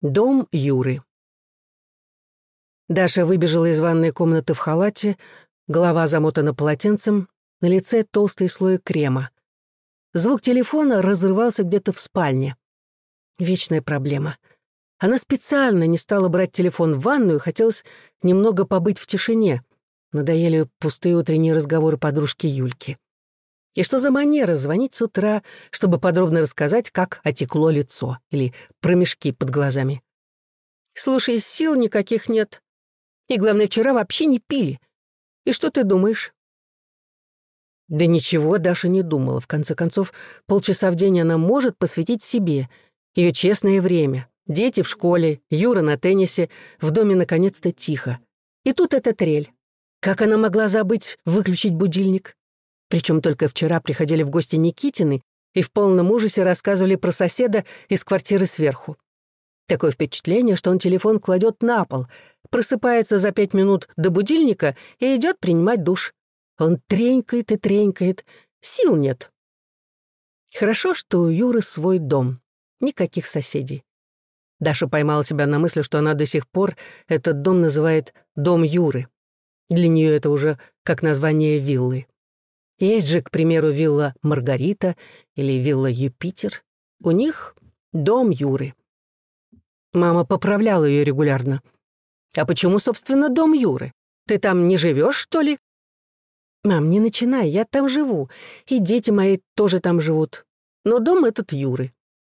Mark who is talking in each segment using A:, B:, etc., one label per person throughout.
A: Дом Юры. Даша выбежала из ванной комнаты в халате, голова замотана полотенцем, на лице толстый слой крема. Звук телефона разрывался где-то в спальне. Вечная проблема. Она специально не стала брать телефон в ванную, хотелось немного побыть в тишине. Надоели пустые утренние разговоры подружки Юльки. И что за манера звонить с утра, чтобы подробно рассказать, как отекло лицо или промежки под глазами? Слушай, сил никаких нет. И главное, вчера вообще не пили. И что ты думаешь? Да ничего Даша не думала. В конце концов, полчаса в день она может посвятить себе. Ее честное время. Дети в школе, Юра на теннисе, в доме наконец-то тихо. И тут эта трель. Как она могла забыть выключить будильник? Причем только вчера приходили в гости Никитины и в полном ужасе рассказывали про соседа из квартиры сверху. Такое впечатление, что он телефон кладет на пол, просыпается за пять минут до будильника и идет принимать душ. Он тренькает и тренькает, сил нет. Хорошо, что у Юры свой дом, никаких соседей. Даша поймала себя на мысли, что она до сих пор этот дом называет «дом Юры». Для нее это уже как название виллы. Есть же, к примеру, вилла Маргарита или вилла Юпитер. У них дом Юры. Мама поправляла ее регулярно. «А почему, собственно, дом Юры? Ты там не живешь, что ли?» «Мам, не начинай, я там живу, и дети мои тоже там живут. Но дом этот Юры.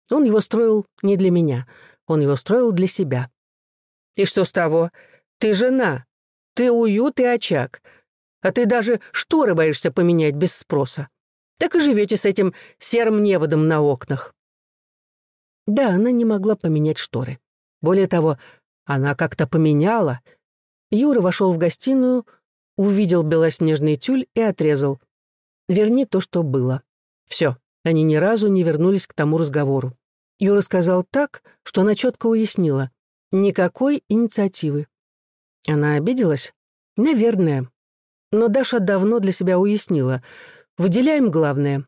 A: Он его строил не для меня, он его строил для себя». «И что с того? Ты жена, ты уют и очаг а ты даже шторы боишься поменять без спроса. Так и живете с этим серым неводом на окнах». Да, она не могла поменять шторы. Более того, она как-то поменяла. Юра вошел в гостиную, увидел белоснежный тюль и отрезал. «Верни то, что было». Все, они ни разу не вернулись к тому разговору. Юра сказал так, что она четко уяснила. Никакой инициативы. Она обиделась? Наверное. Но Даша давно для себя уяснила. Выделяем главное.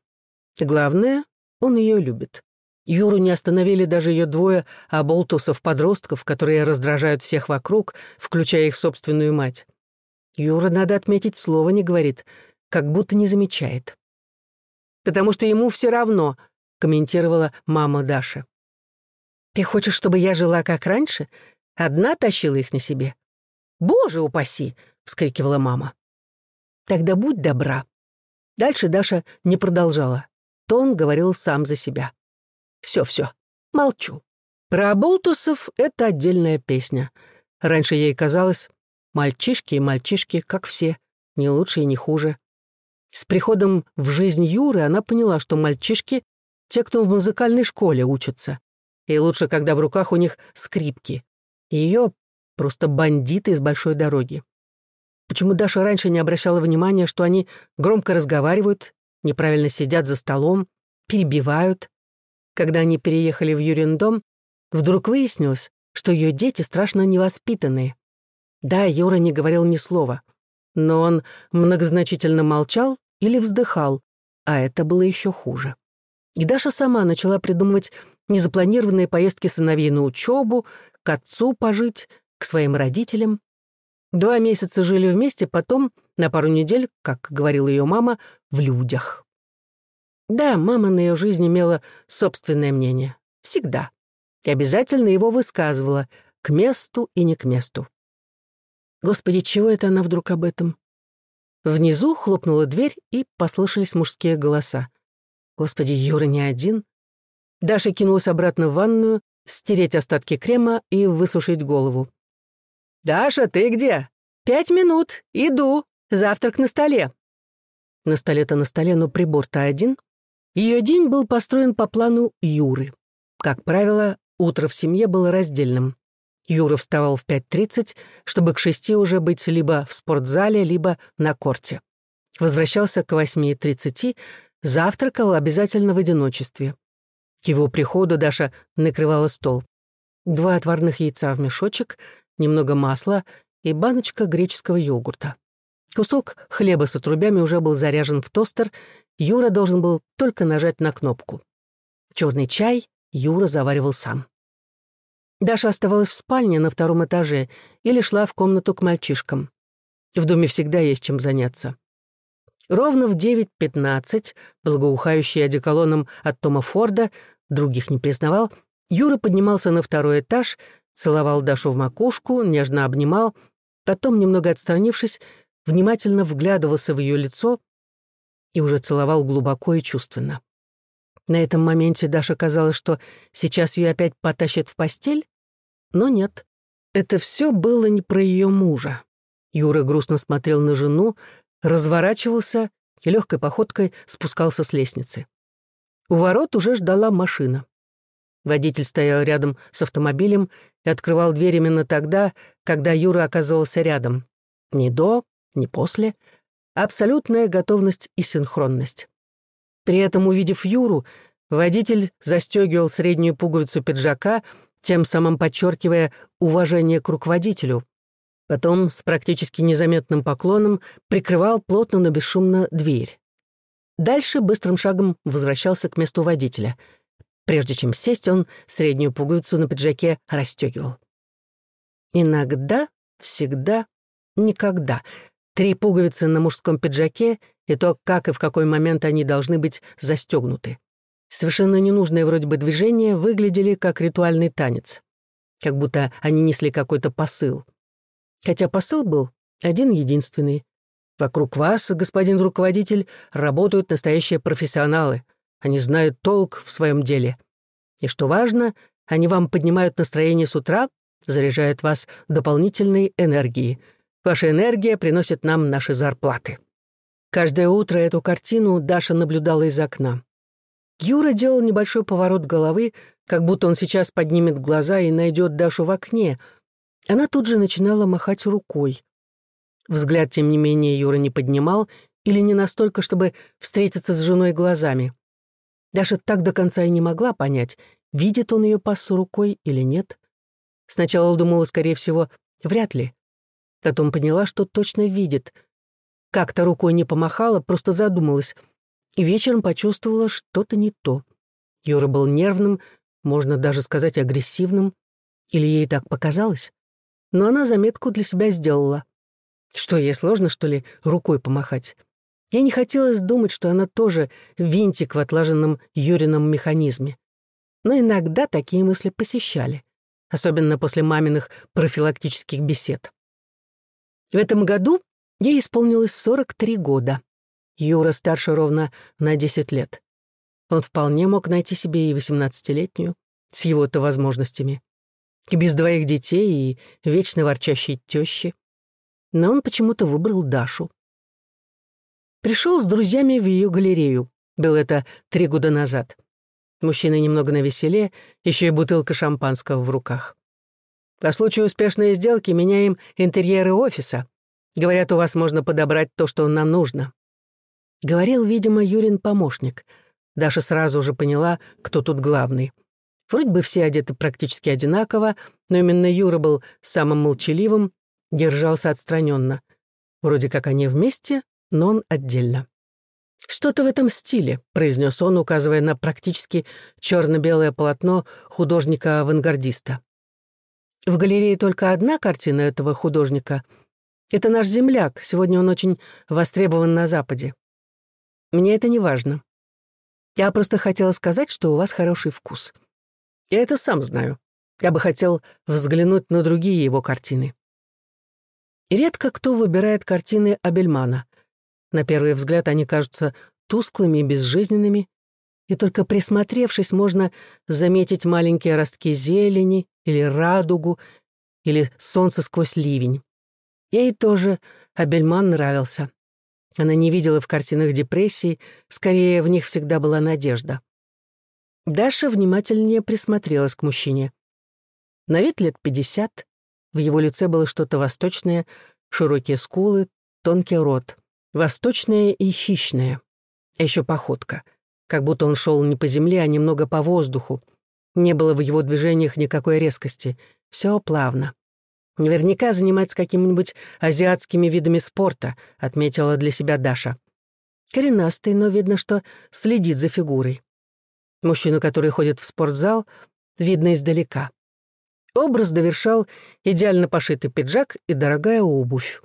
A: Главное, он ее любит. Юру не остановили даже ее двое оболтусов-подростков, которые раздражают всех вокруг, включая их собственную мать. Юра, надо отметить, слова не говорит, как будто не замечает. «Потому что ему все равно», — комментировала мама Даша. «Ты хочешь, чтобы я жила как раньше? Одна тащила их на себе?» «Боже упаси!» — вскрикивала мама. Тогда будь добра». Дальше Даша не продолжала. Тон говорил сам за себя. «Все-все, молчу. Про Аболтусов — это отдельная песня. Раньше ей казалось, мальчишки и мальчишки, как все, не лучше и не хуже. С приходом в жизнь Юры она поняла, что мальчишки — те, кто в музыкальной школе учатся. И лучше, когда в руках у них скрипки. Ее просто бандиты из большой дороги. Почему Даша раньше не обращала внимания, что они громко разговаривают, неправильно сидят за столом, перебивают? Когда они переехали в Юрин дом, вдруг выяснилось, что ее дети страшно невоспитанные. Да, Юра не говорил ни слова, но он многозначительно молчал или вздыхал, а это было еще хуже. И Даша сама начала придумывать незапланированные поездки сыновей на учебу, к отцу пожить, к своим родителям. Два месяца жили вместе, потом, на пару недель, как говорила ее мама, в людях. Да, мама на ее жизнь имела собственное мнение. Всегда. И обязательно его высказывала, к месту и не к месту. Господи, чего это она вдруг об этом? Внизу хлопнула дверь, и послышались мужские голоса. Господи, Юра не один. Даша кинулась обратно в ванную, стереть остатки крема и высушить голову. «Даша, ты где?» «Пять минут. Иду. Завтрак на столе». На столе-то на столе, но прибор-то один. Ее день был построен по плану Юры. Как правило, утро в семье было раздельным. Юра вставал в 5.30, чтобы к шести уже быть либо в спортзале, либо на корте. Возвращался к 8.30, завтракал обязательно в одиночестве. К его приходу Даша накрывала стол. Два отварных яйца в мешочек, немного масла и баночка греческого йогурта. Кусок хлеба с отрубями уже был заряжен в тостер, Юра должен был только нажать на кнопку. Черный чай Юра заваривал сам. Даша оставалась в спальне на втором этаже или шла в комнату к мальчишкам. В доме всегда есть чем заняться. Ровно в 9.15, благоухающий одеколоном от Тома Форда, других не признавал, Юра поднимался на второй этаж, целовал Дашу в макушку, нежно обнимал, потом, немного отстранившись, внимательно вглядывался в ее лицо и уже целовал глубоко и чувственно. На этом моменте Даша казалось, что сейчас ее опять потащат в постель, но нет. Это все было не про ее мужа. Юра грустно смотрел на жену, разворачивался и легкой походкой спускался с лестницы. У ворот уже ждала машина. Водитель стоял рядом с автомобилем и открывал дверь именно тогда, когда Юра оказывался рядом. Ни до, ни после. Абсолютная готовность и синхронность. При этом, увидев Юру, водитель застегивал среднюю пуговицу пиджака, тем самым подчеркивая уважение к руководителю. Потом с практически незаметным поклоном прикрывал плотно, но бесшумно дверь. Дальше быстрым шагом возвращался к месту водителя. Прежде чем сесть, он среднюю пуговицу на пиджаке расстегивал. Иногда, всегда, никогда. Три пуговицы на мужском пиджаке и то, как и в какой момент они должны быть застегнуты. Совершенно ненужные вроде бы движения выглядели как ритуальный танец. Как будто они несли какой-то посыл. Хотя посыл был один-единственный. Вокруг вас, господин руководитель, работают настоящие профессионалы. Они знают толк в своем деле. И что важно, они вам поднимают настроение с утра, заряжают вас дополнительной энергией. Ваша энергия приносит нам наши зарплаты. Каждое утро эту картину Даша наблюдала из окна. Юра делал небольшой поворот головы, как будто он сейчас поднимет глаза и найдет Дашу в окне. Она тут же начинала махать рукой. Взгляд, тем не менее, Юра не поднимал или не настолько, чтобы встретиться с женой глазами. Даша так до конца и не могла понять, видит он ее пассу рукой или нет. Сначала думала, скорее всего, вряд ли. Потом поняла, что точно видит, как-то рукой не помахала, просто задумалась. И вечером почувствовала что-то не то. Юра был нервным, можно даже сказать агрессивным. Или ей так показалось? Но она заметку для себя сделала. Что, ей сложно, что ли, рукой помахать? Ей не хотелось думать, что она тоже винтик в отлаженном Юрином механизме. Но иногда такие мысли посещали, особенно после маминых профилактических бесед. В этом году Ей исполнилось 43 года. Юра старше ровно на 10 лет. Он вполне мог найти себе и 18-летнюю, с его-то возможностями. И без двоих детей, и вечно ворчащей тещи. Но он почему-то выбрал Дашу. Пришел с друзьями в ее галерею. Было это три года назад. Мужчина немного навеселе, еще и бутылка шампанского в руках. По случаю успешной сделки меняем интерьеры офиса. Говорят, у вас можно подобрать то, что нам нужно». Говорил, видимо, Юрин помощник. Даша сразу уже поняла, кто тут главный. Вроде бы все одеты практически одинаково, но именно Юра был самым молчаливым, держался отстраненно. Вроде как они вместе, но он отдельно. «Что-то в этом стиле», — произнес он, указывая на практически черно-белое полотно художника-авангардиста. В галерее только одна картина этого художника — это наш земляк, сегодня он очень востребован на Западе. Мне это не важно. Я просто хотела сказать, что у вас хороший вкус. Я это сам знаю. Я бы хотел взглянуть на другие его картины. Редко кто выбирает картины Абельмана. На первый взгляд они кажутся тусклыми и безжизненными, и только присмотревшись, можно заметить маленькие ростки зелени или радугу, или солнце сквозь ливень. Ей тоже Абельман нравился. Она не видела в картинах депрессии, скорее в них всегда была надежда. Даша внимательнее присмотрелась к мужчине. На вид лет пятьдесят, в его лице было что-то восточное, широкие скулы, тонкий рот. Восточное и хищное. А еще походка. Как будто он шел не по земле, а немного по воздуху. Не было в его движениях никакой резкости. Все плавно. Наверняка занимается какими-нибудь азиатскими видами спорта, отметила для себя Даша. Коренастый, но видно, что следит за фигурой. Мужчину, который ходит в спортзал, видно издалека. Образ довершал идеально пошитый пиджак и дорогая обувь.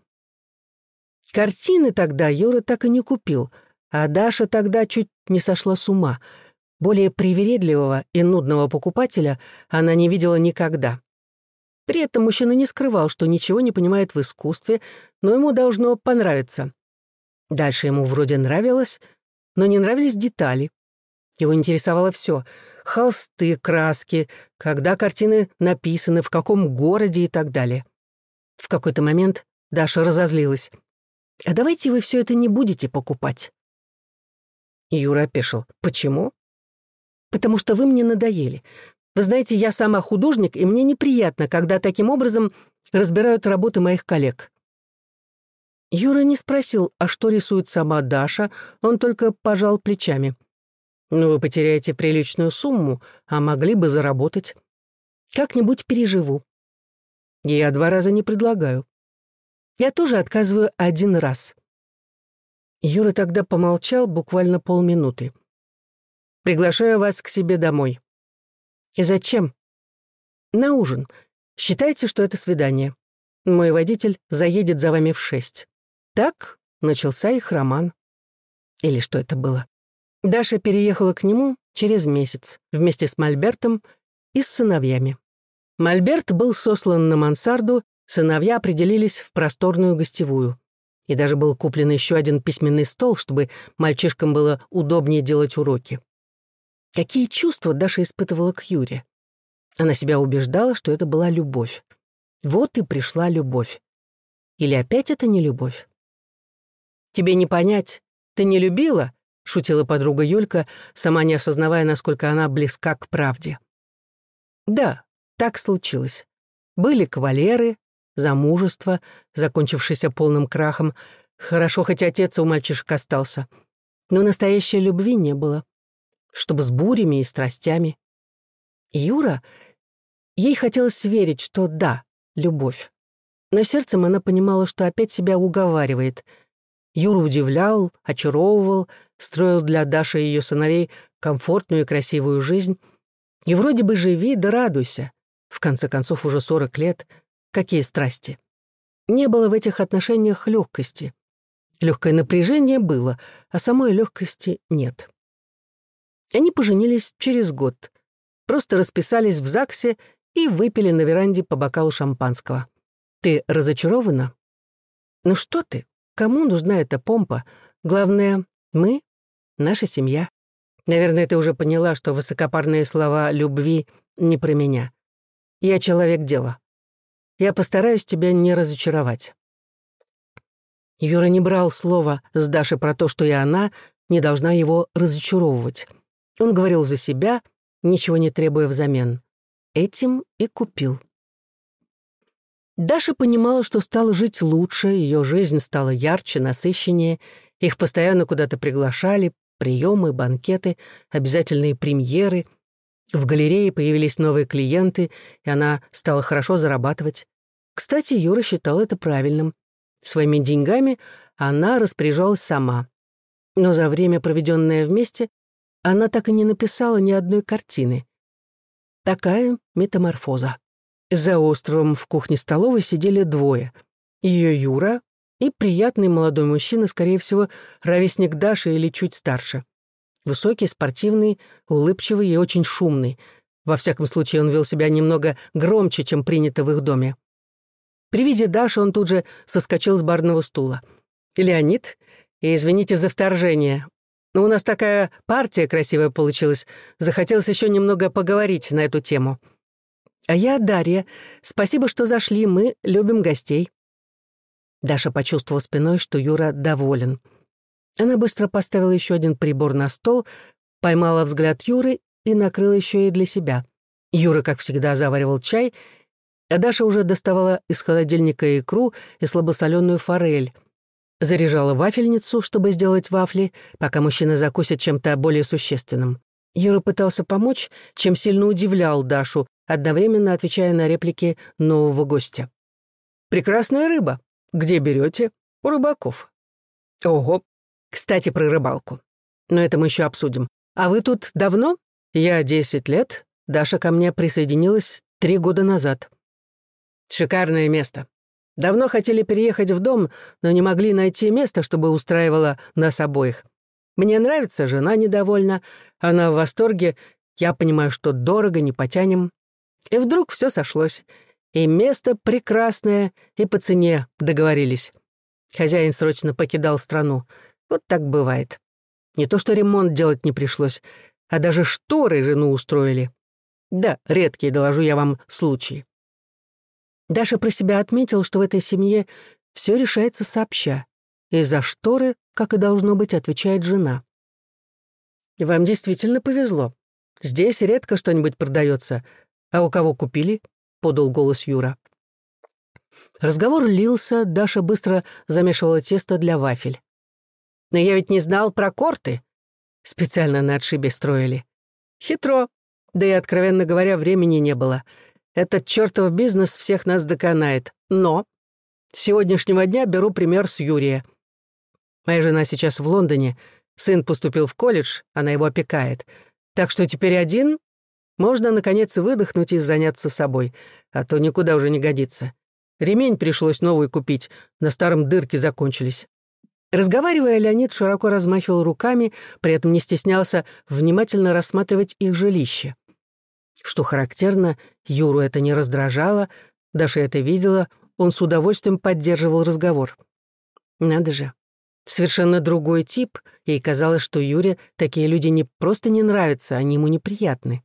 A: Картины тогда Юра так и не купил, а Даша тогда чуть не сошла с ума. Более привередливого и нудного покупателя она не видела никогда. При этом мужчина не скрывал, что ничего не понимает в искусстве, но ему должно понравиться. Дальше ему вроде нравилось, но не нравились детали. Его интересовало все — холсты, краски, когда картины написаны, в каком городе и так далее. В какой-то момент Даша разозлилась. «А давайте вы все это не будете покупать». Юра опешил. «Почему?» «Потому что вы мне надоели. Вы знаете, я сама художник, и мне неприятно, когда таким образом разбирают работы моих коллег». Юра не спросил, а что рисует сама Даша, он только пожал плечами. «Ну, вы потеряете приличную сумму, а могли бы заработать. Как-нибудь переживу. Я два раза не предлагаю. Я тоже отказываю один раз». Юра тогда помолчал буквально полминуты. «Приглашаю вас к себе домой». «И зачем?» «На ужин. Считайте, что это свидание. Мой водитель заедет за вами в шесть». Так начался их роман. Или что это было? Даша переехала к нему через месяц вместе с Мольбертом и с сыновьями. Мольберт был сослан на мансарду, сыновья определились в просторную гостевую. И даже был куплен еще один письменный стол, чтобы мальчишкам было удобнее делать уроки. Какие чувства Даша испытывала к Юре? Она себя убеждала, что это была любовь. Вот и пришла любовь. Или опять это не любовь? «Тебе не понять. Ты не любила?» — шутила подруга Юлька, сама не осознавая, насколько она близка к правде. Да, так случилось. Были кавалеры, замужество, закончившееся полным крахом. Хорошо, хоть отец у мальчишек остался. Но настоящей любви не было. Чтобы с бурями и страстями. Юра, ей хотелось верить, что да, любовь. Но сердцем она понимала, что опять себя уговаривает — Юра удивлял, очаровывал, строил для Даши и ее сыновей комфортную и красивую жизнь. И вроде бы живи да радуйся. В конце концов, уже сорок лет. Какие страсти. Не было в этих отношениях легкости. Легкое напряжение было, а самой легкости нет. Они поженились через год. Просто расписались в ЗАГСе и выпили на веранде по бокалу шампанского. Ты разочарована? Ну что ты? Кому нужна эта помпа? Главное, мы, наша семья. Наверное, ты уже поняла, что высокопарные слова любви не про меня. Я человек дела. Я постараюсь тебя не разочаровать. Юра не брал слова с Дашей про то, что и она не должна его разочаровывать. Он говорил за себя, ничего не требуя взамен. Этим и купил. Даша понимала, что стала жить лучше, ее жизнь стала ярче, насыщеннее, их постоянно куда-то приглашали, приемы, банкеты, обязательные премьеры. В галерее появились новые клиенты, и она стала хорошо зарабатывать. Кстати, Юра считал это правильным. Своими деньгами она распоряжалась сама. Но за время, проведенное вместе, она так и не написала ни одной картины. Такая метаморфоза. За островом в кухне-столовой сидели двое. Ее Юра и приятный молодой мужчина, скорее всего, ровесник Даши или чуть старше. Высокий, спортивный, улыбчивый и очень шумный. Во всяком случае, он вел себя немного громче, чем принято в их доме. При виде Даши он тут же соскочил с барного стула. «Леонид, и извините за вторжение, но у нас такая партия красивая получилась. Захотелось еще немного поговорить на эту тему». «А я Дарья. Спасибо, что зашли. Мы любим гостей». Даша почувствовала спиной, что Юра доволен. Она быстро поставила еще один прибор на стол, поймала взгляд Юры и накрыла еще и для себя. Юра, как всегда, заваривал чай, а Даша уже доставала из холодильника икру и слабосоленую форель. Заряжала вафельницу, чтобы сделать вафли, пока мужчина закусит чем-то более существенным. Юра пытался помочь, чем сильно удивлял Дашу, одновременно отвечая на реплики нового гостя. «Прекрасная рыба. Где берете? У рыбаков». «Ого. Кстати, про рыбалку. Но это мы еще обсудим. А вы тут давно?» «Я десять лет. Даша ко мне присоединилась три года назад. Шикарное место. Давно хотели переехать в дом, но не могли найти место, чтобы устраивало нас обоих. Мне нравится, жена недовольна, она в восторге, я понимаю, что дорого, не потянем. И вдруг все сошлось. И место прекрасное, и по цене договорились. Хозяин срочно покидал страну. Вот так бывает. Не то что ремонт делать не пришлось, а даже шторы жену устроили. Да, редкие, доложу я вам, случаи. Даша про себя отметил, что в этой семье все решается сообща. И за шторы, как и должно быть, отвечает жена. «Вам действительно повезло. Здесь редко что-нибудь продается. А у кого купили?» — подал голос Юра. Разговор лился, Даша быстро замешивала тесто для вафель. «Но я ведь не знал про корты. Специально на отшибе строили. Хитро. Да и, откровенно говоря, времени не было. Этот чертов бизнес всех нас доконает. Но с сегодняшнего дня беру пример с Юрия. Моя жена сейчас в Лондоне. Сын поступил в колледж, она его опекает. Так что теперь один можно, наконец, выдохнуть и заняться собой, а то никуда уже не годится. Ремень пришлось новый купить, на старом дырки закончились. Разговаривая, Леонид широко размахивал руками, при этом не стеснялся внимательно рассматривать их жилище. Что характерно, Юру это не раздражало, Даша это видела, он с удовольствием поддерживал разговор. Надо же. Совершенно другой тип, и казалось, что Юре такие люди не просто не нравятся, они ему неприятны.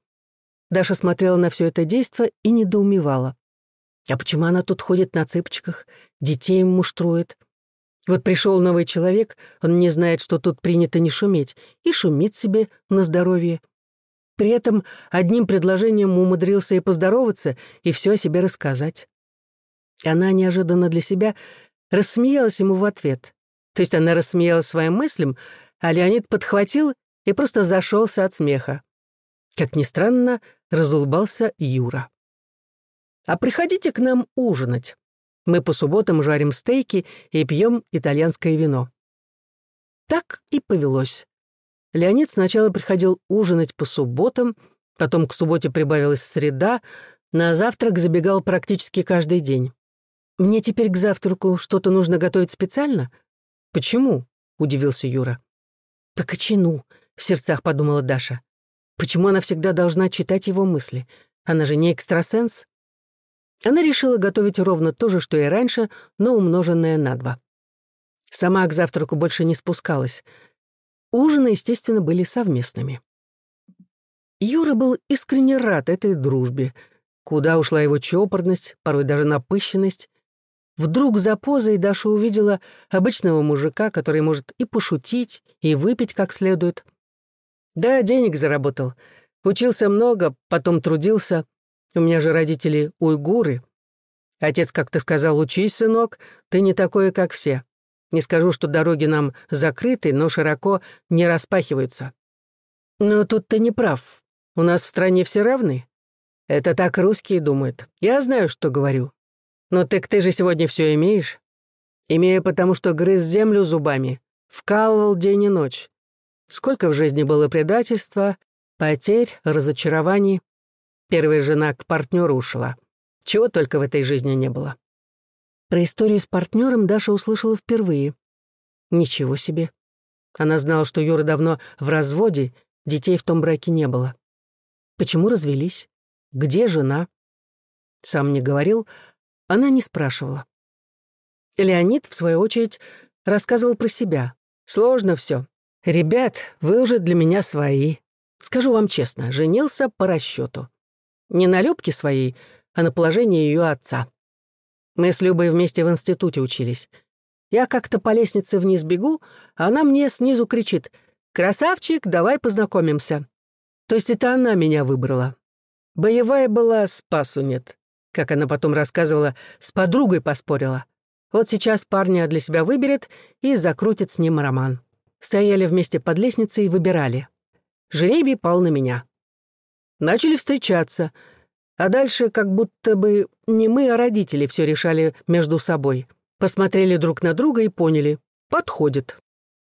A: Даша смотрела на все это действо и недоумевала. А почему она тут ходит на цыпочках, детей муштрует? Вот пришел новый человек, он не знает, что тут принято не шуметь, и шумит себе на здоровье. При этом одним предложением умудрился и поздороваться, и все о себе рассказать. Она неожиданно для себя рассмеялась ему в ответ. То есть она рассмеялась своим мыслям, а Леонид подхватил и просто зашелся от смеха. Как ни странно, разулыбался Юра. «А приходите к нам ужинать. Мы по субботам жарим стейки и пьем итальянское вино». Так и повелось. Леонид сначала приходил ужинать по субботам, потом к субботе прибавилась среда, на завтрак забегал практически каждый день. «Мне теперь к завтраку что-то нужно готовить специально?» «Почему?» — удивился Юра. «По кочану», — в сердцах подумала Даша. Почему она всегда должна читать его мысли? Она же не экстрасенс. Она решила готовить ровно то же, что и раньше, но умноженное на два. Сама к завтраку больше не спускалась. Ужины, естественно, были совместными. Юра был искренне рад этой дружбе. Куда ушла его чопорность, порой даже напыщенность. Вдруг за позой Даша увидела обычного мужика, который может и пошутить, и выпить как следует. Да, денег заработал. Учился много, потом трудился. У меня же родители уйгуры. Отец как-то сказал, учись, сынок, ты не такой, как все. Не скажу, что дороги нам закрыты, но широко не распахиваются. Но тут ты не прав. У нас в стране все равны. Это так русские думают. Я знаю, что говорю. Но так ты же сегодня все имеешь. Имею потому, что грыз землю зубами. Вкалывал день и ночь. Сколько в жизни было предательства, потерь, разочарований. Первая жена к партнеру ушла. Чего только в этой жизни не было. Про историю с партнером Даша услышала впервые. Ничего себе. Она знала, что Юра давно в разводе, детей в том браке не было. Почему развелись? Где жена? Сам не говорил, она не спрашивала. Леонид, в свою очередь, рассказывал про себя. Сложно все. «Ребят, вы уже для меня свои. Скажу вам честно, женился по расчету. Не на Любке своей, а на положении ее отца. Мы с Любой вместе в институте учились. Я как-то по лестнице вниз бегу, а она мне снизу кричит «Красавчик, давай познакомимся». То есть это она меня выбрала. Боевая была, спасу нет. Как она потом рассказывала, с подругой поспорила. Вот сейчас парня для себя выберет и закрутит с ним роман стояли вместе под лестницей и выбирали. Жребий пал на меня. Начали встречаться, а дальше как будто бы не мы, а родители все решали между собой. Посмотрели друг на друга и поняли — подходит.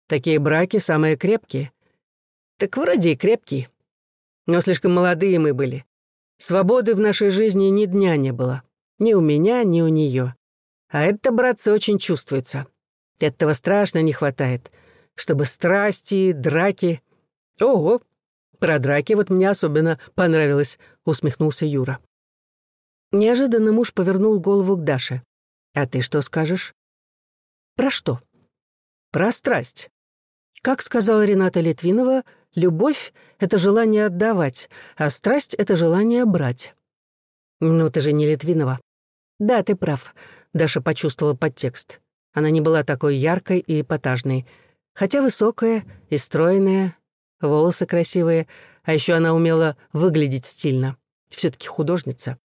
A: Такие браки самые крепкие. Так вроде и крепкие. Но слишком молодые мы были. Свободы в нашей жизни ни дня не было. Ни у меня, ни у нее. А это, братцы, очень чувствуется. Этого страшно не хватает. Чтобы страсти, драки... Ого, про драки вот мне особенно понравилось, усмехнулся Юра. Неожиданно муж повернул голову к Даше. А ты что скажешь? Про что? Про страсть. Как сказала Рената Литвинова, любовь — это желание отдавать, а страсть — это желание брать. Ну, ты же не Литвинова. Да, ты прав. Даша почувствовала подтекст. Она не была такой яркой и эпатажной, хотя высокая и стройная, волосы красивые, а еще она умела выглядеть стильно. все таки художница.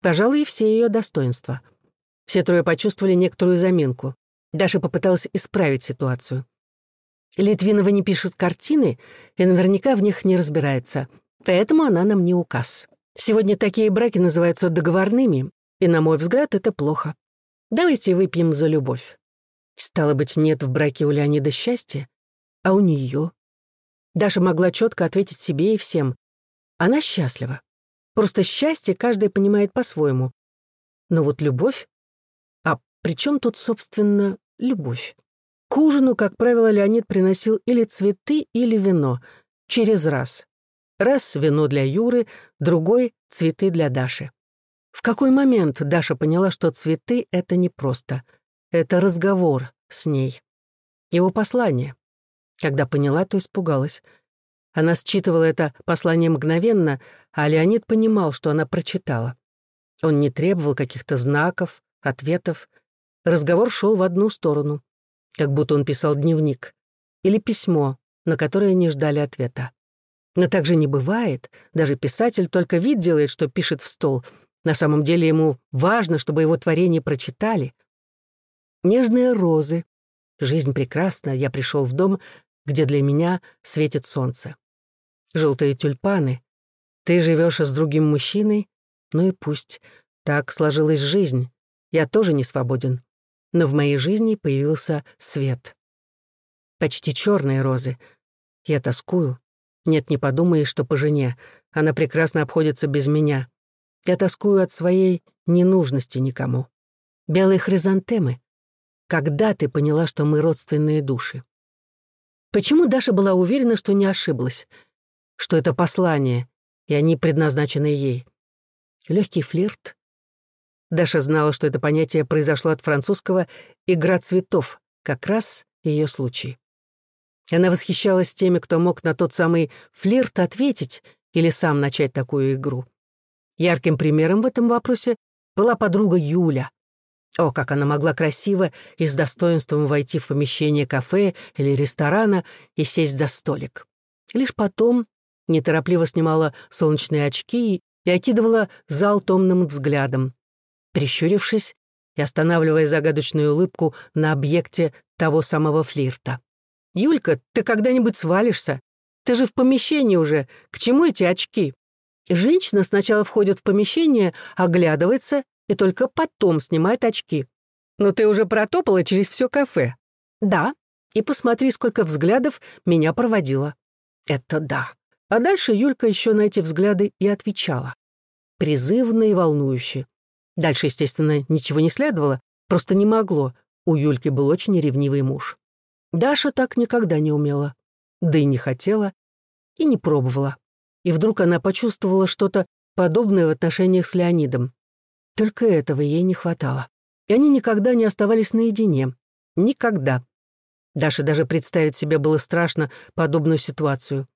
A: Пожалуй, и все ее достоинства. Все трое почувствовали некоторую заминку. Даша попыталась исправить ситуацию. Литвинова не пишет картины и наверняка в них не разбирается, поэтому она нам не указ. Сегодня такие браки называются договорными, и, на мой взгляд, это плохо. Давайте выпьем за любовь. Стало быть, нет в браке у Леонида счастья, а у нее. Даша могла четко ответить себе и всем. Она счастлива. Просто счастье каждый понимает по-своему. Но вот любовь... А при чем тут, собственно, любовь? К ужину, как правило, Леонид приносил или цветы, или вино. Через раз. Раз вино для Юры, другой — цветы для Даши. В какой момент Даша поняла, что цветы — это не просто — это разговор с ней. Его послание. Когда поняла, то испугалась. Она считывала это послание мгновенно, а Леонид понимал, что она прочитала. Он не требовал каких-то знаков, ответов. Разговор шел в одну сторону, как будто он писал дневник или письмо, на которое не ждали ответа. Но так же не бывает. Даже писатель только вид делает, что пишет в стол. На самом деле ему важно, чтобы его творение прочитали. Нежные розы. Жизнь прекрасна, я пришел в дом, где для меня светит солнце. Желтые тюльпаны. Ты живешь с другим мужчиной? Ну и пусть. Так сложилась жизнь. Я тоже не свободен. Но в моей жизни появился свет. Почти черные розы. Я тоскую. Нет, не подумай, что по жене. Она прекрасно обходится без меня. Я тоскую от своей ненужности никому. Белые хризантемы. Когда ты поняла, что мы родственные души? Почему Даша была уверена, что не ошиблась? Что это послание, и они предназначены ей? Легкий флирт? Даша знала, что это понятие произошло от французского «игра цветов», как раз ее случай. Она восхищалась теми, кто мог на тот самый флирт ответить или сам начать такую игру. Ярким примером в этом вопросе была подруга Юля, о, как она могла красиво и с достоинством войти в помещение кафе или ресторана и сесть за столик. Лишь потом неторопливо снимала солнечные очки и окидывала зал томным взглядом, прищурившись и останавливая загадочную улыбку на объекте того самого флирта. «Юлька, ты когда-нибудь свалишься? Ты же в помещении уже. К чему эти очки?» Женщина сначала входит в помещение, оглядывается и только потом снимает очки. Но ты уже протопала через все кафе. Да. И посмотри, сколько взглядов меня проводила. Это да. А дальше Юлька еще на эти взгляды и отвечала. Призывно и волнующе. Дальше, естественно, ничего не следовало, просто не могло. У Юльки был очень ревнивый муж. Даша так никогда не умела. Да и не хотела, и не пробовала. И вдруг она почувствовала что-то подобное в отношениях с Леонидом. Только этого ей не хватало. И они никогда не оставались наедине. Никогда. Даше даже представить себе было страшно подобную ситуацию.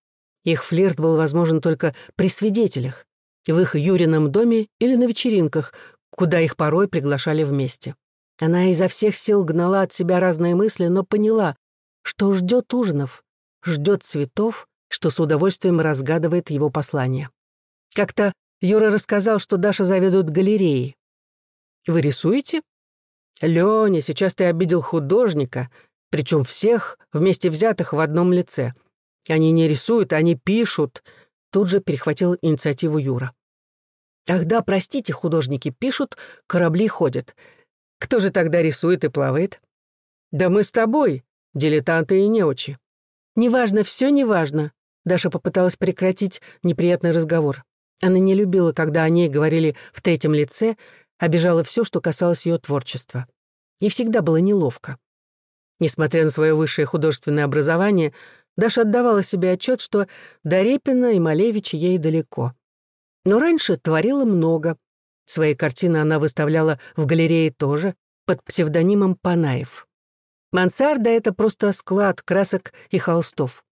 A: Их флирт был возможен только при свидетелях, в их Юрином доме или на вечеринках, куда их порой приглашали вместе. Она изо всех сил гнала от себя разные мысли, но поняла, что ждет ужинов, ждет цветов, что с удовольствием разгадывает его послание. Как-то Юра рассказал, что Даша заведует галереей. «Вы рисуете?» «Лёня, сейчас ты обидел художника, причем всех вместе взятых в одном лице. Они не рисуют, они пишут», — тут же перехватил инициативу Юра. «Ах да, простите, художники пишут, корабли ходят. Кто же тогда рисует и плавает?» «Да мы с тобой, дилетанты и неучи». «Неважно, все неважно», — Даша попыталась прекратить неприятный разговор. Она не любила, когда о ней говорили в третьем лице, обижала все, что касалось ее творчества. И всегда было неловко. Несмотря на свое высшее художественное образование, Даша отдавала себе отчет, что до Репина и Малевича ей далеко. Но раньше творила много. Свои картины она выставляла в галерее тоже, под псевдонимом Панаев. Мансарда — это просто склад красок и холстов.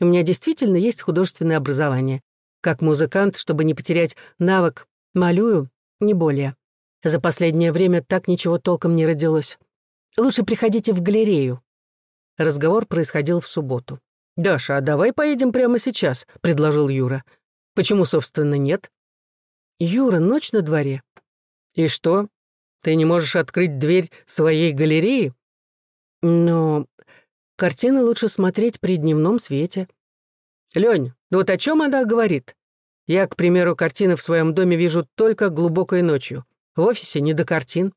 A: У меня действительно есть художественное образование. Как музыкант, чтобы не потерять навык, малюю, не более. За последнее время так ничего толком не родилось. Лучше приходите в галерею». Разговор происходил в субботу. «Даша, а давай поедем прямо сейчас», — предложил Юра. «Почему, собственно, нет?» «Юра, ночь на дворе». «И что? Ты не можешь открыть дверь своей галереи?» «Но картины лучше смотреть при дневном свете». «Лёнь, вот о чем она говорит? Я, к примеру, картины в своем доме вижу только глубокой ночью. В офисе не до картин.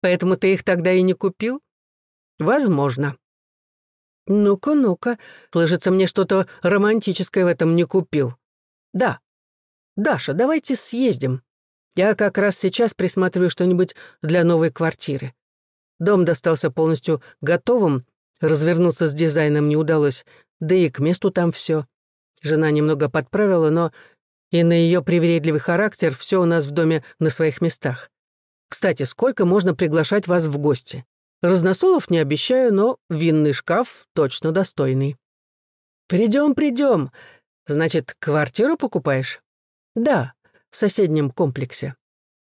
A: Поэтому ты их тогда и не купил? Возможно. Ну-ка, ну-ка, слышится мне что-то романтическое в этом не купил. Да. Даша, давайте съездим. Я как раз сейчас присматриваю что-нибудь для новой квартиры. Дом достался полностью готовым, развернуться с дизайном не удалось, да и к месту там все. Жена немного подправила, но и на ее привередливый характер все у нас в доме на своих местах. Кстати, сколько можно приглашать вас в гости? Разносолов не обещаю, но винный шкаф точно достойный. Придем, придем. Значит, квартиру покупаешь? Да, в соседнем комплексе.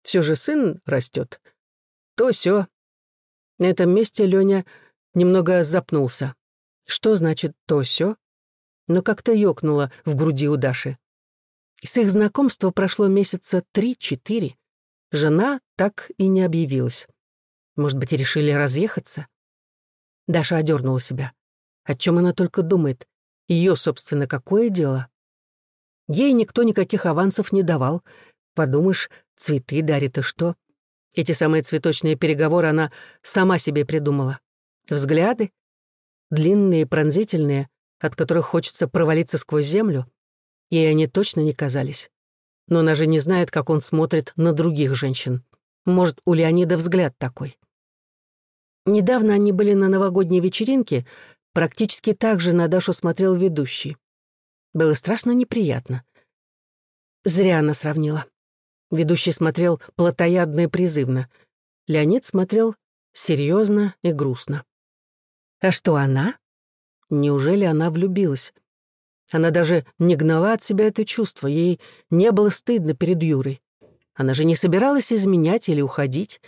A: Все же сын растет. То все. На этом месте Леня немного запнулся. Что значит то все? Но как-то ёкнуло в груди у Даши. С их знакомства прошло месяца три-четыре. Жена так и не объявилась. Может быть, решили разъехаться? Даша одернула себя. О чем она только думает? Ее, собственно, какое дело? Ей никто никаких авансов не давал. Подумаешь, цветы дарит и что? Эти самые цветочные переговоры она сама себе придумала. Взгляды? Длинные, пронзительные, от которых хочется провалиться сквозь землю. Ей они точно не казались. Но она же не знает, как он смотрит на других женщин. Может, у Леонида взгляд такой. Недавно они были на новогодней вечеринке, практически так же на Дашу смотрел ведущий. Было страшно неприятно. Зря она сравнила. Ведущий смотрел плотоядно и призывно. Леонид смотрел серьезно и грустно. А что она? Неужели она влюбилась? Она даже не гнала от себя это чувство, ей не было стыдно перед Юрой. Она же не собиралась изменять или уходить,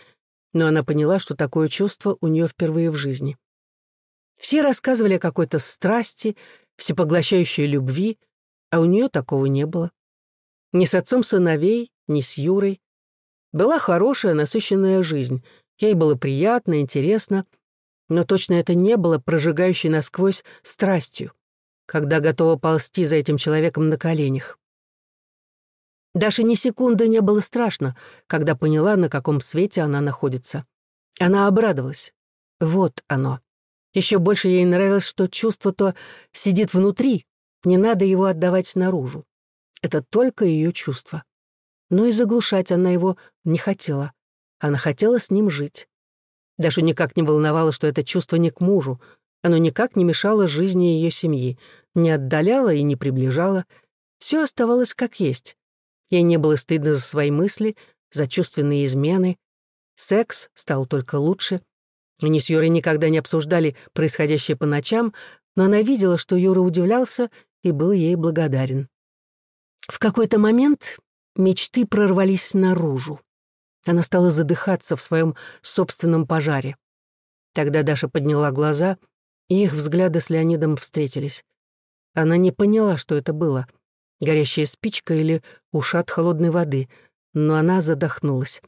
A: но она поняла, что такое чувство у нее впервые в жизни. Все рассказывали о какой-то страсти, всепоглощающей любви, а у нее такого не было. Ни с отцом сыновей, ни с Юрой. Была хорошая, насыщенная жизнь. Ей было приятно, интересно, но точно это не было прожигающей насквозь страстью когда готова ползти за этим человеком на коленях. Даше ни секунды не было страшно, когда поняла, на каком свете она находится. Она обрадовалась. Вот оно. Еще больше ей нравилось, что чувство то сидит внутри, не надо его отдавать наружу. Это только ее чувство. Но и заглушать она его не хотела. Она хотела с ним жить. Дашу никак не волновало, что это чувство не к мужу, оно никак не мешало жизни ее семьи, не отдаляло и не приближало. Все оставалось как есть. Ей не было стыдно за свои мысли, за чувственные измены. Секс стал только лучше. Они с Юрой никогда не обсуждали происходящее по ночам, но она видела, что Юра удивлялся и был ей благодарен. В какой-то момент мечты прорвались наружу. Она стала задыхаться в своем собственном пожаре. Тогда Даша подняла глаза и их взгляды с Леонидом встретились. Она не поняла, что это было — горящая спичка или ушат холодной воды, но она задохнулась.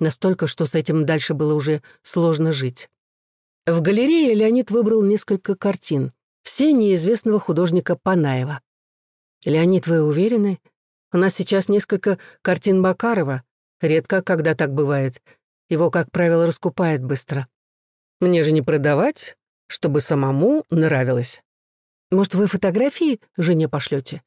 A: Настолько, что с этим дальше было уже сложно жить. В галерее Леонид выбрал несколько картин, все неизвестного художника Панаева. «Леонид, вы уверены? У нас сейчас несколько картин Бакарова. Редко, когда так бывает. Его, как правило, раскупает быстро. Мне же не продавать, чтобы самому нравилось. Может, вы фотографии жене пошлете?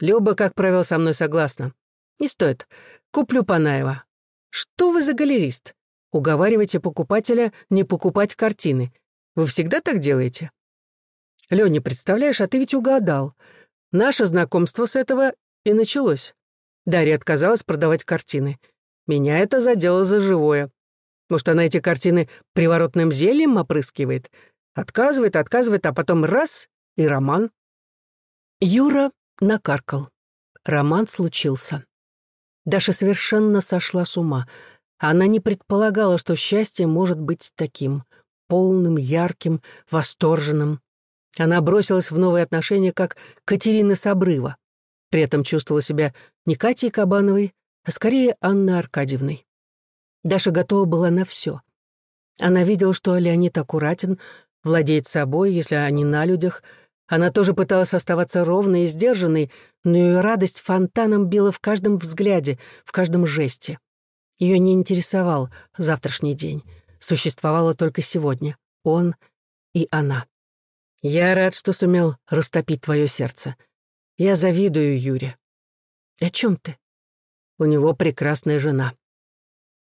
A: Люба, как правило, со мной согласна. Не стоит. Куплю Панаева. Что вы за галерист? Уговаривайте покупателя не покупать картины. Вы всегда так делаете? Лёня, представляешь, а ты ведь угадал. Наше знакомство с этого и началось. Дарья отказалась продавать картины. Меня это задело за живое. Может, она эти картины приворотным зельем опрыскивает? Отказывает, отказывает, а потом раз — и роман. Юра накаркал. Роман случился. Даша совершенно сошла с ума. Она не предполагала, что счастье может быть таким — полным, ярким, восторженным. Она бросилась в новые отношения, как Катерина с обрыва. При этом чувствовала себя не Катей Кабановой, а скорее Анной Аркадьевной. Даша готова была на все. Она видела, что Леонид аккуратен, владеет собой, если они на людях. Она тоже пыталась оставаться ровной и сдержанной, но ее радость фонтаном била в каждом взгляде, в каждом жесте. Ее не интересовал завтрашний день. Существовало только сегодня. Он и она. Я рад, что сумел растопить твое сердце. Я завидую Юре. О чем ты? У него прекрасная жена.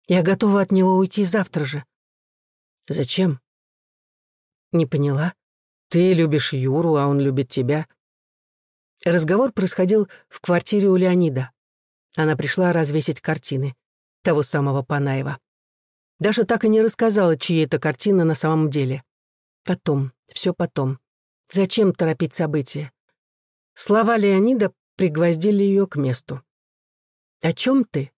A: Я готова от него уйти завтра же. Зачем? Не поняла. Ты любишь Юру, а он любит тебя. Разговор происходил в квартире у Леонида. Она пришла развесить картины того самого Панаева. Даша так и не рассказала, чьи это картины на самом деле. Потом, все потом. Зачем торопить события? Слова Леонида пригвоздили ее к месту. «О чем ты?»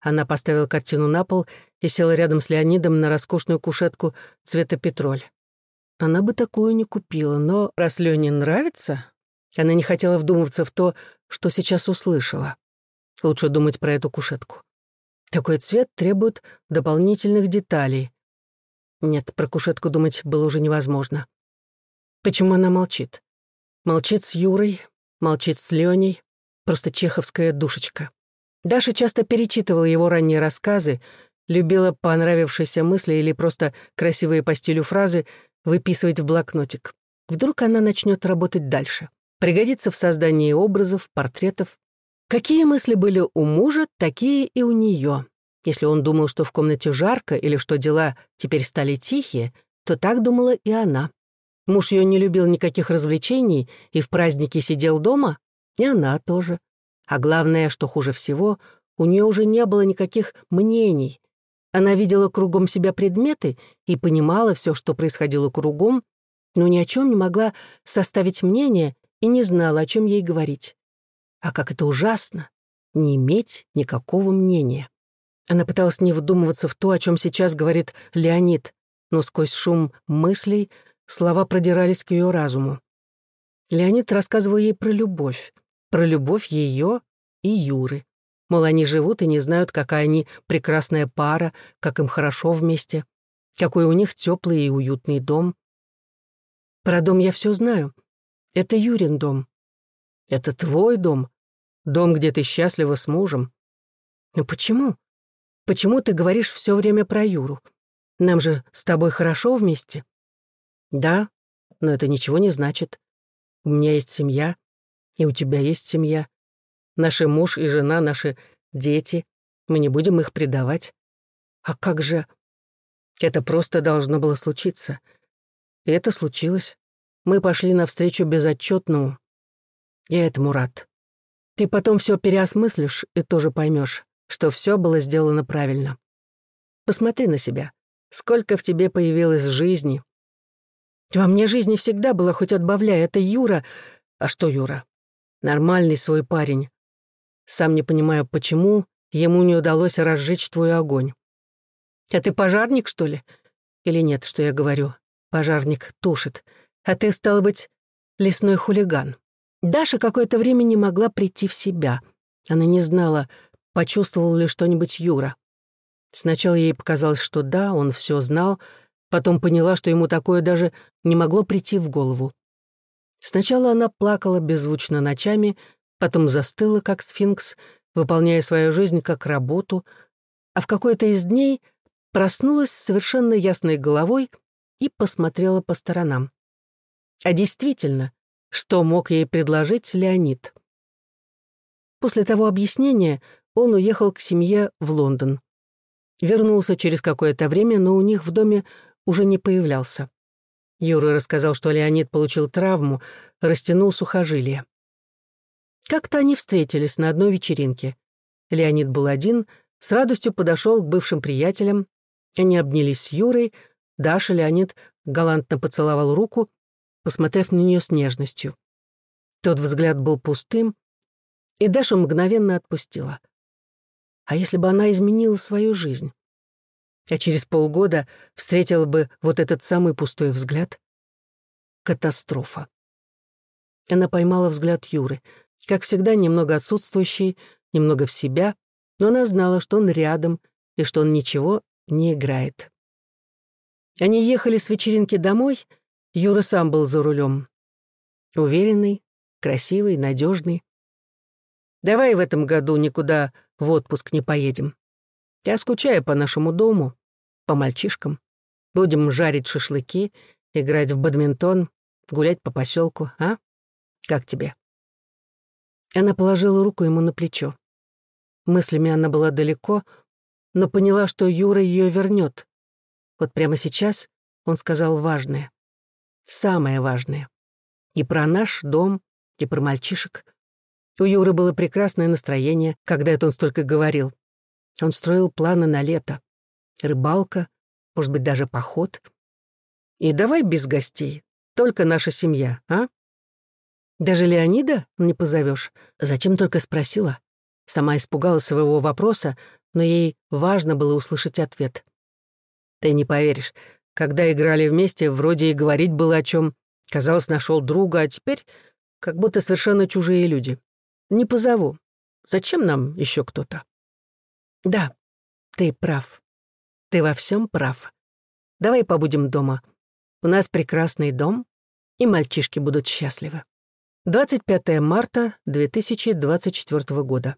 A: Она поставила картину на пол и села рядом с Леонидом на роскошную кушетку цвета петроль. Она бы такую не купила, но раз Лене нравится, она не хотела вдумываться в то, что сейчас услышала. Лучше думать про эту кушетку. Такой цвет требует дополнительных деталей. Нет, про кушетку думать было уже невозможно. Почему она молчит? Молчит с Юрой, молчит с Леней. Просто чеховская душечка. Даша часто перечитывала его ранние рассказы, любила понравившиеся мысли или просто красивые по стилю фразы выписывать в блокнотик. Вдруг она начнет работать дальше. Пригодится в создании образов, портретов. Какие мысли были у мужа, такие и у нее. Если он думал, что в комнате жарко или что дела теперь стали тихие, то так думала и она. Муж ее не любил никаких развлечений и в праздники сидел дома, и она тоже. А главное, что хуже всего, у нее уже не было никаких мнений. Она видела кругом себя предметы и понимала все, что происходило кругом, но ни о чем не могла составить мнение и не знала, о чем ей говорить. А как это ужасно — не иметь никакого мнения. Она пыталась не вдумываться в то, о чем сейчас говорит Леонид, но сквозь шум мыслей слова продирались к ее разуму. Леонид рассказывал ей про любовь, про любовь ее и Юры. Мол, они живут и не знают, какая они прекрасная пара, как им хорошо вместе, какой у них теплый и уютный дом. Про дом я все знаю. Это Юрин дом. Это твой дом. Дом, где ты счастлива с мужем. Но почему? Почему ты говоришь все время про Юру? Нам же с тобой хорошо вместе. Да, но это ничего не значит. У меня есть семья, и у тебя есть семья. Наши муж и жена, наши дети. Мы не будем их предавать. А как же... Это просто должно было случиться. И это случилось. Мы пошли навстречу безотчетному. Я этому рад. Ты потом все переосмыслишь и тоже поймешь, что все было сделано правильно. Посмотри на себя. Сколько в тебе появилось жизни. Во мне жизни всегда было, хоть отбавляй. Это Юра. А что Юра? Нормальный свой парень. Сам не понимаю, почему ему не удалось разжечь твой огонь. А ты пожарник, что ли? Или нет, что я говорю? Пожарник тушит. А ты, стал быть, лесной хулиган. Даша какое-то время не могла прийти в себя. Она не знала, почувствовал ли что-нибудь Юра. Сначала ей показалось, что да, он все знал, потом поняла, что ему такое даже не могло прийти в голову. Сначала она плакала беззвучно ночами, потом застыла, как сфинкс, выполняя свою жизнь как работу, а в какой-то из дней проснулась совершенно ясной головой и посмотрела по сторонам. А действительно, что мог ей предложить Леонид? После того объяснения он уехал к семье в Лондон. Вернулся через какое-то время, но у них в доме уже не появлялся. Юра рассказал, что Леонид получил травму, растянул сухожилие. Как-то они встретились на одной вечеринке. Леонид был один, с радостью подошел к бывшим приятелям. Они обнялись с Юрой. Даша Леонид галантно поцеловал руку, посмотрев на нее с нежностью. Тот взгляд был пустым, и Даша мгновенно отпустила. А если бы она изменила свою жизнь? А через полгода встретила бы вот этот самый пустой взгляд? Катастрофа. Она поймала взгляд Юры — как всегда, немного отсутствующий, немного в себя, но она знала, что он рядом и что он ничего не играет. Они ехали с вечеринки домой, Юра сам был за рулем. Уверенный, красивый, надежный. «Давай в этом году никуда в отпуск не поедем. Я скучаю по нашему дому, по мальчишкам. Будем жарить шашлыки, играть в бадминтон, гулять по поселку, а? Как тебе?» Она положила руку ему на плечо. Мыслями она была далеко, но поняла, что Юра ее вернет. Вот прямо сейчас он сказал важное. Самое важное. И про наш дом, и про мальчишек. У Юры было прекрасное настроение, когда это он столько говорил. Он строил планы на лето. Рыбалка, может быть, даже поход. И давай без гостей, только наша семья, а? Даже Леонида не позовешь? Зачем только спросила? Сама испугалась своего вопроса, но ей важно было услышать ответ. Ты не поверишь, когда играли вместе, вроде и говорить было о чем. Казалось, нашел друга, а теперь как будто совершенно чужие люди. Не позову. Зачем нам еще кто-то? Да, ты прав. Ты во всем прав. Давай побудем дома. У нас прекрасный дом, и мальчишки будут счастливы. 25 марта 2024 года.